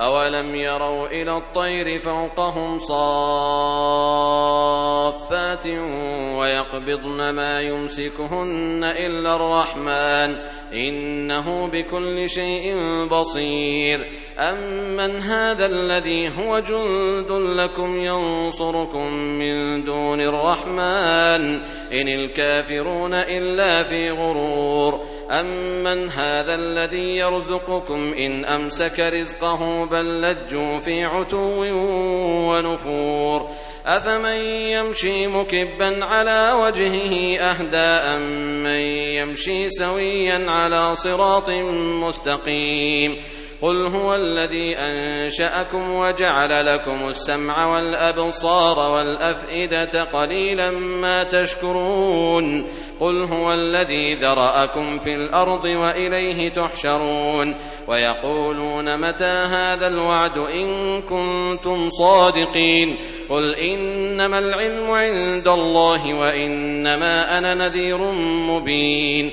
أولم يروا إلى الطير فوقهم صافات ويقبضن ما يمسكهن إلا الرحمن إنه بكل شيء بصير. أمن هذا الذي هو جند لكم ينصركم من دون الرحمن. إن الكافرون إلا في غرور. أمن هذا الذي يرزقكم إن أمسك رزقه بل لجوا في عتو ونفور. أفمن يمشي مكبا على وجهه أهدى أم من يمشي سويا على صراط مستقيم قل هو الذي أنشأكم وجعل لكم السمع والأبصار والأفئدة قليلا ما تشكرون قل هو الذي ذرأكم في الأرض وإليه تحشرون ويقولون متى هذا الوعد إن كنتم صادقين قل إنما العلم عند الله وإنما أنا نذير مبين